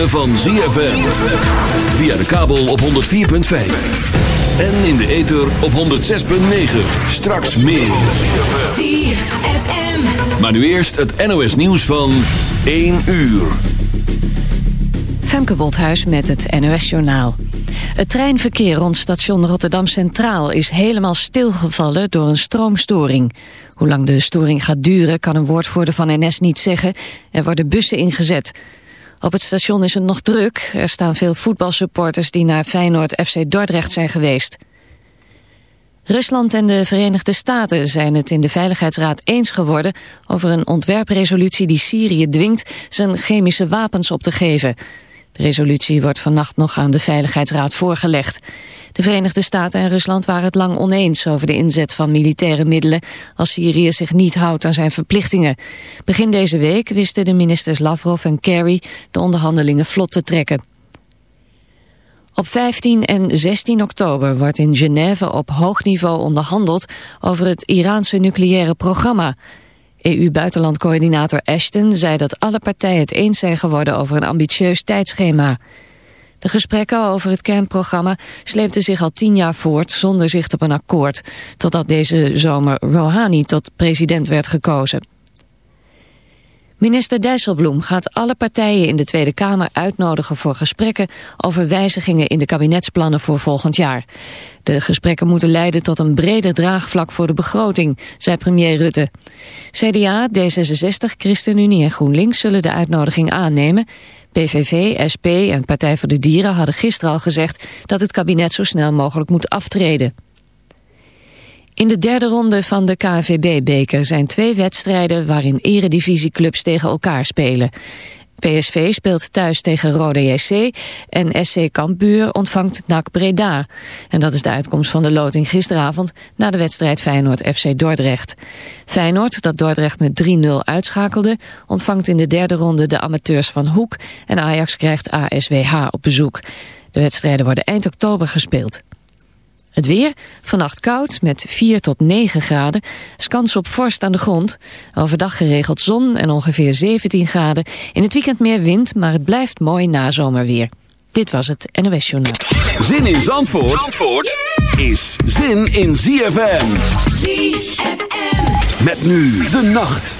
ritme van ZFM. Via de kabel op 104.5. En in de ether op 106.9. Straks meer. ZFM. Maar nu eerst het NOS nieuws van 1 uur. Femke Woldhuis met het NOS Journaal. Het treinverkeer rond station Rotterdam Centraal is helemaal stilgevallen door een stroomstoring. Hoe lang de storing gaat duren kan een woordvoerder van NS niet zeggen. Er worden bussen ingezet. Op het station is het nog druk. Er staan veel voetbalsupporters die naar Feyenoord FC Dordrecht zijn geweest. Rusland en de Verenigde Staten zijn het in de Veiligheidsraad eens geworden over een ontwerpresolutie die Syrië dwingt zijn chemische wapens op te geven. De resolutie wordt vannacht nog aan de Veiligheidsraad voorgelegd. De Verenigde Staten en Rusland waren het lang oneens over de inzet van militaire middelen als Syrië zich niet houdt aan zijn verplichtingen. Begin deze week wisten de ministers Lavrov en Kerry de onderhandelingen vlot te trekken. Op 15 en 16 oktober wordt in Genève op hoog niveau onderhandeld over het Iraanse nucleaire programma. EU-buitenlandcoördinator Ashton zei dat alle partijen het eens zijn geworden over een ambitieus tijdschema. De gesprekken over het kernprogramma sleepten zich al tien jaar voort zonder zicht op een akkoord, totdat deze zomer Rouhani tot president werd gekozen. Minister Dijsselbloem gaat alle partijen in de Tweede Kamer uitnodigen voor gesprekken over wijzigingen in de kabinetsplannen voor volgend jaar. De gesprekken moeten leiden tot een breder draagvlak voor de begroting, zei premier Rutte. CDA, D66, ChristenUnie en GroenLinks zullen de uitnodiging aannemen. PVV, SP en Partij voor de Dieren hadden gisteren al gezegd dat het kabinet zo snel mogelijk moet aftreden. In de derde ronde van de KNVB-beker zijn twee wedstrijden waarin eredivisieclubs tegen elkaar spelen. PSV speelt thuis tegen Rode JC en SC Kampbuur ontvangt NAC Breda. En dat is de uitkomst van de loting gisteravond na de wedstrijd Feyenoord-FC Dordrecht. Feyenoord, dat Dordrecht met 3-0 uitschakelde, ontvangt in de derde ronde de amateurs van Hoek en Ajax krijgt ASWH op bezoek. De wedstrijden worden eind oktober gespeeld. Het weer, vannacht koud met 4 tot 9 graden. Is kans op vorst aan de grond. Overdag geregeld zon en ongeveer 17 graden. In het weekend meer wind, maar het blijft mooi na zomerweer. Dit was het NOS Journaal. Zin in Zandvoort, Zandvoort is zin in ZFM. ZFM. Met nu de nacht.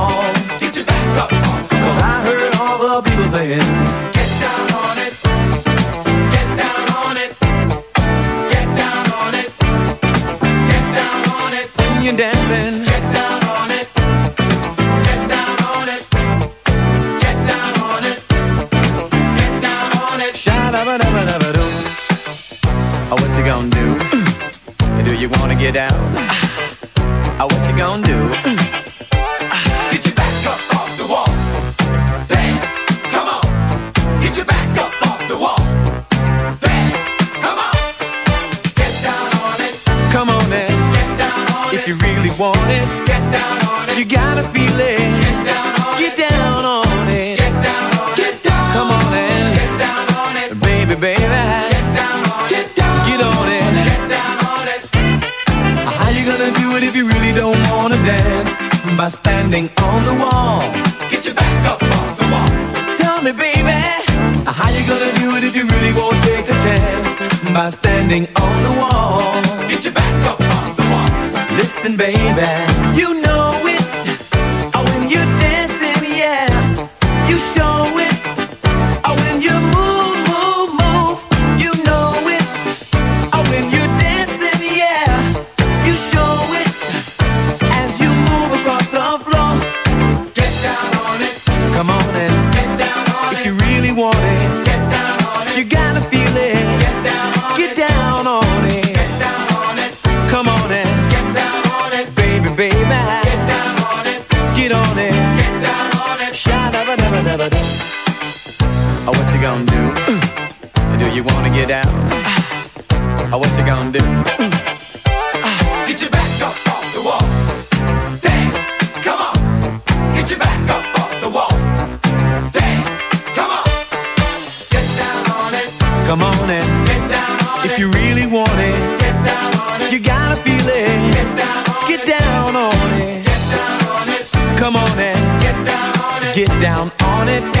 Oh, what you gonna do? Mm. Get your back up off the wall. Dance, come on. Get your back up off the wall. Dance, come on. Get down on it. Come on and get down on if it. If you really want it, get down on it. You gotta feel it. Get down on get down. On it. Get down on it. Come on and get down on it. Get down on it.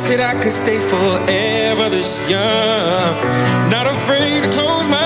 wish that I could stay forever this young. Not afraid to close my